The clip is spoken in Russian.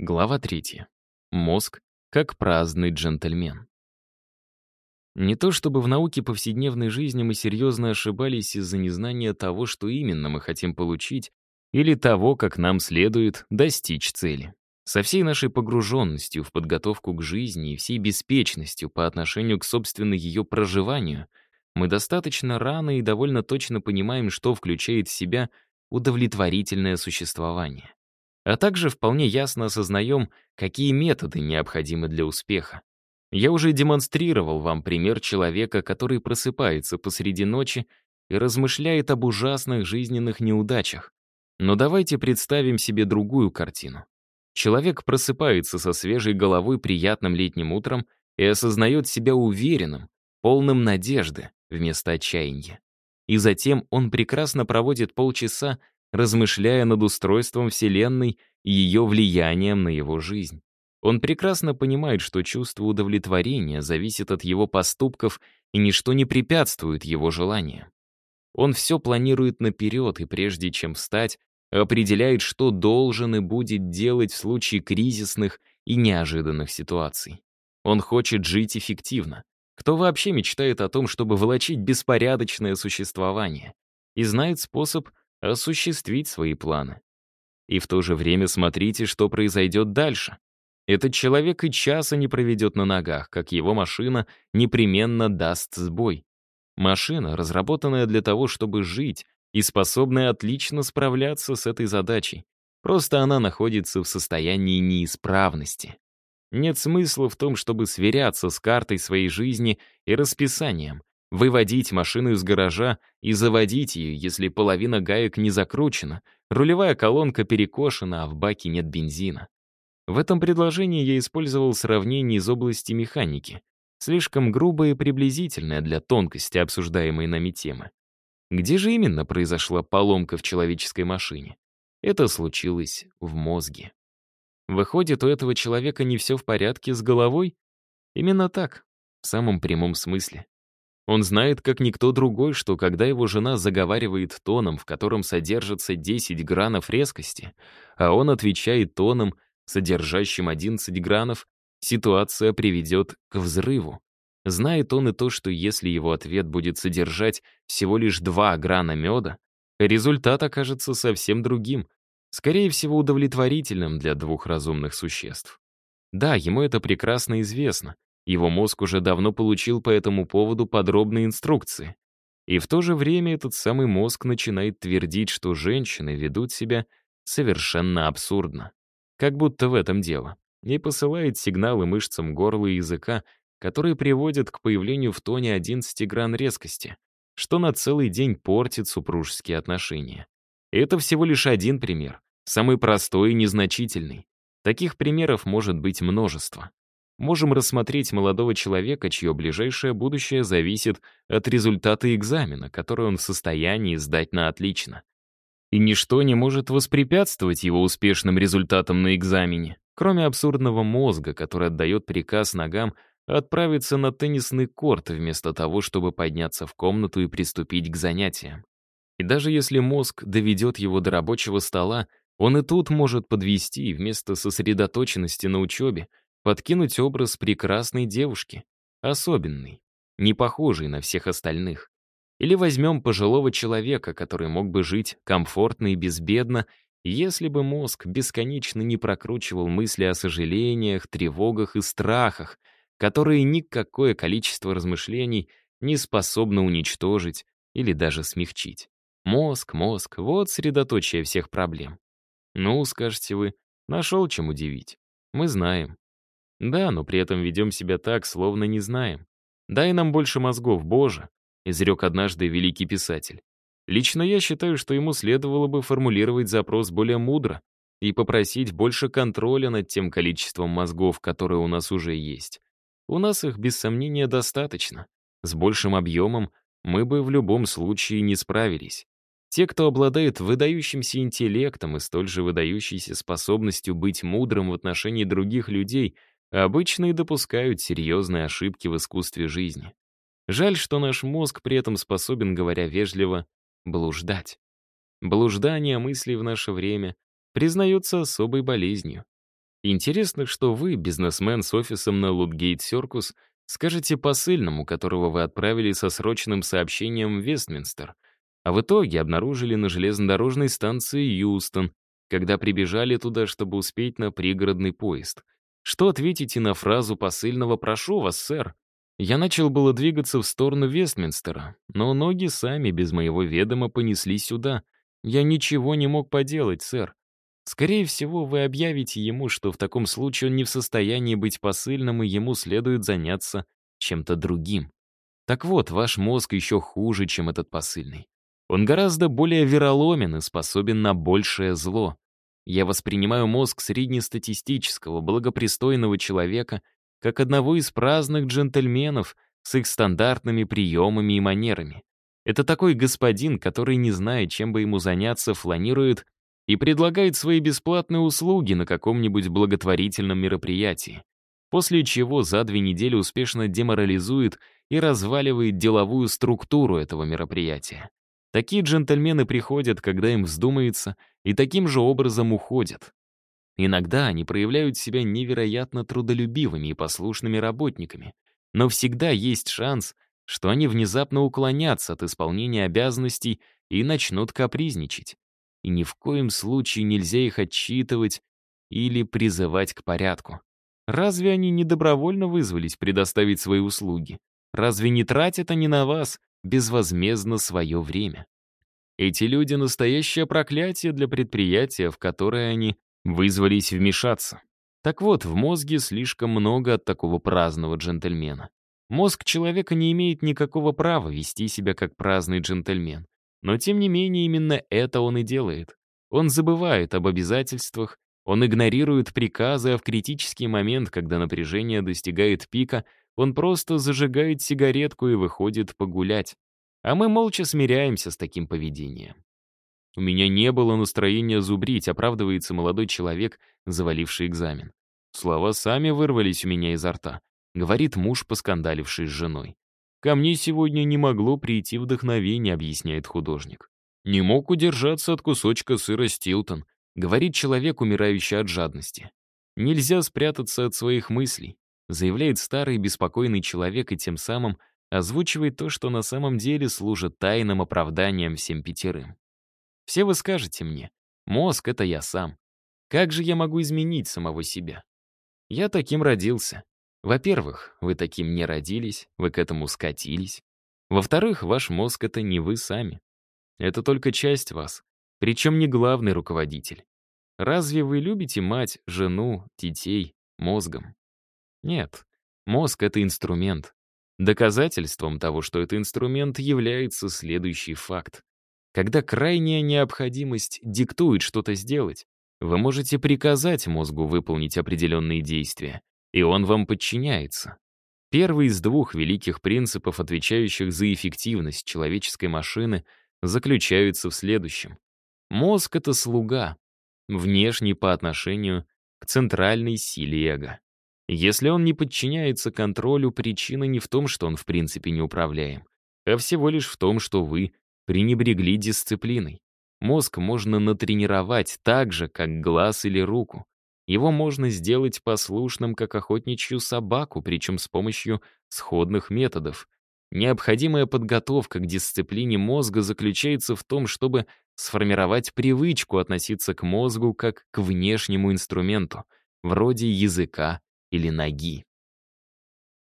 Глава 3. Мозг как праздный джентльмен. Не то чтобы в науке повседневной жизни мы серьезно ошибались из-за незнания того, что именно мы хотим получить, или того, как нам следует достичь цели. Со всей нашей погруженностью в подготовку к жизни и всей беспечностью по отношению к собственной ее проживанию, мы достаточно рано и довольно точно понимаем, что включает в себя удовлетворительное существование а также вполне ясно осознаем, какие методы необходимы для успеха. Я уже демонстрировал вам пример человека, который просыпается посреди ночи и размышляет об ужасных жизненных неудачах. Но давайте представим себе другую картину. Человек просыпается со свежей головой приятным летним утром и осознает себя уверенным, полным надежды вместо отчаяния. И затем он прекрасно проводит полчаса, размышляя над устройством Вселенной и ее влиянием на его жизнь. Он прекрасно понимает, что чувство удовлетворения зависит от его поступков, и ничто не препятствует его желаниям. Он все планирует наперед, и прежде чем встать, определяет, что должен и будет делать в случае кризисных и неожиданных ситуаций. Он хочет жить эффективно. Кто вообще мечтает о том, чтобы волочить беспорядочное существование? И знает способ осуществить свои планы. И в то же время смотрите, что произойдет дальше. Этот человек и часа не проведет на ногах, как его машина непременно даст сбой. Машина, разработанная для того, чтобы жить, и способная отлично справляться с этой задачей. Просто она находится в состоянии неисправности. Нет смысла в том, чтобы сверяться с картой своей жизни и расписанием, Выводить машину из гаража и заводить ее, если половина гаек не закручена, рулевая колонка перекошена, а в баке нет бензина. В этом предложении я использовал сравнение из области механики, слишком грубое и приблизительное для тонкости обсуждаемой нами темы. Где же именно произошла поломка в человеческой машине? Это случилось в мозге. Выходит, у этого человека не все в порядке с головой? Именно так, в самом прямом смысле. Он знает, как никто другой, что когда его жена заговаривает тоном, в котором содержится 10 гранов резкости, а он отвечает тоном, содержащим 11 гранов, ситуация приведет к взрыву. Знает он и то, что если его ответ будет содержать всего лишь 2 грана меда, результат окажется совсем другим, скорее всего удовлетворительным для двух разумных существ. Да, ему это прекрасно известно, его мозг уже давно получил по этому поводу подробные инструкции. И в то же время этот самый мозг начинает твердить, что женщины ведут себя совершенно абсурдно. Как будто в этом дело. И посылает сигналы мышцам горла и языка, которые приводят к появлению в тоне 11 гран резкости, что на целый день портит супружеские отношения. Это всего лишь один пример, самый простой и незначительный. Таких примеров может быть множество можем рассмотреть молодого человека, чье ближайшее будущее зависит от результата экзамена, который он в состоянии сдать на отлично. И ничто не может воспрепятствовать его успешным результатам на экзамене, кроме абсурдного мозга, который отдает приказ ногам отправиться на теннисный корт вместо того, чтобы подняться в комнату и приступить к занятиям. И даже если мозг доведет его до рабочего стола, он и тут может подвести, вместо сосредоточенности на учебе, подкинуть образ прекрасной девушки, особенной, не похожей на всех остальных. Или возьмем пожилого человека, который мог бы жить комфортно и безбедно, если бы мозг бесконечно не прокручивал мысли о сожалениях, тревогах и страхах, которые никакое количество размышлений не способно уничтожить или даже смягчить. Мозг, мозг — вот средоточие всех проблем. Ну, скажете вы, нашел чем удивить. Мы знаем. Да, но при этом ведем себя так, словно не знаем. «Дай нам больше мозгов, Боже», — изрек однажды великий писатель. Лично я считаю, что ему следовало бы формулировать запрос более мудро и попросить больше контроля над тем количеством мозгов, которые у нас уже есть. У нас их, без сомнения, достаточно. С большим объемом мы бы в любом случае не справились. Те, кто обладает выдающимся интеллектом и столь же выдающейся способностью быть мудрым в отношении других людей — обычно и допускают серьезные ошибки в искусстве жизни. Жаль, что наш мозг при этом способен, говоря вежливо, блуждать. Блуждание мыслей в наше время признается особой болезнью. Интересно, что вы, бизнесмен с офисом на Лутгейт Серкус, скажете посыльному, которого вы отправили со срочным сообщением в Вестминстер, а в итоге обнаружили на железнодорожной станции Юстон, когда прибежали туда, чтобы успеть на пригородный поезд. Что ответите на фразу посыльного «Прошу вас, сэр»? Я начал было двигаться в сторону Вестминстера, но ноги сами без моего ведома понесли сюда. Я ничего не мог поделать, сэр. Скорее всего, вы объявите ему, что в таком случае он не в состоянии быть посыльным, и ему следует заняться чем-то другим. Так вот, ваш мозг еще хуже, чем этот посыльный. Он гораздо более вероломен и способен на большее зло. Я воспринимаю мозг среднестатистического, благопристойного человека как одного из праздных джентльменов с их стандартными приемами и манерами. Это такой господин, который, не зная, чем бы ему заняться, фланирует и предлагает свои бесплатные услуги на каком-нибудь благотворительном мероприятии, после чего за две недели успешно деморализует и разваливает деловую структуру этого мероприятия. Такие джентльмены приходят, когда им вздумается, и таким же образом уходят. Иногда они проявляют себя невероятно трудолюбивыми и послушными работниками, но всегда есть шанс, что они внезапно уклонятся от исполнения обязанностей и начнут капризничать. И ни в коем случае нельзя их отчитывать или призывать к порядку. Разве они не добровольно вызвались предоставить свои услуги? Разве не тратят они на вас безвозмездно свое время. Эти люди — настоящее проклятие для предприятия, в которое они вызвались вмешаться. Так вот, в мозге слишком много от такого праздного джентльмена. Мозг человека не имеет никакого права вести себя как праздный джентльмен. Но тем не менее именно это он и делает. Он забывает об обязательствах, он игнорирует приказы, а в критический момент, когда напряжение достигает пика, он просто зажигает сигаретку и выходит погулять. А мы молча смиряемся с таким поведением. У меня не было настроения зубрить, оправдывается молодой человек, заваливший экзамен. Слова сами вырвались у меня изо рта, говорит муж, поскандаливший с женой. Ко мне сегодня не могло прийти вдохновение, объясняет художник. Не мог удержаться от кусочка сыра Стилтон, говорит человек, умирающий от жадности. Нельзя спрятаться от своих мыслей заявляет старый беспокойный человек и тем самым озвучивает то, что на самом деле служит тайным оправданием всем пятерым. Все вы скажете мне, мозг — это я сам. Как же я могу изменить самого себя? Я таким родился. Во-первых, вы таким не родились, вы к этому скатились. Во-вторых, ваш мозг — это не вы сами. Это только часть вас, причем не главный руководитель. Разве вы любите мать, жену, детей мозгом? Нет, мозг — это инструмент. Доказательством того, что это инструмент, является следующий факт. Когда крайняя необходимость диктует что-то сделать, вы можете приказать мозгу выполнить определенные действия, и он вам подчиняется. Первый из двух великих принципов, отвечающих за эффективность человеческой машины, заключаются в следующем. Мозг — это слуга, внешний по отношению к центральной силе эго. Если он не подчиняется контролю, причина не в том, что он в принципе не управляем, а всего лишь в том, что вы пренебрегли дисциплиной. Мозг можно натренировать так же, как глаз или руку. Его можно сделать послушным, как охотничью собаку, причем с помощью сходных методов. Необходимая подготовка к дисциплине мозга заключается в том, чтобы сформировать привычку относиться к мозгу как к внешнему инструменту, вроде языка или ноги.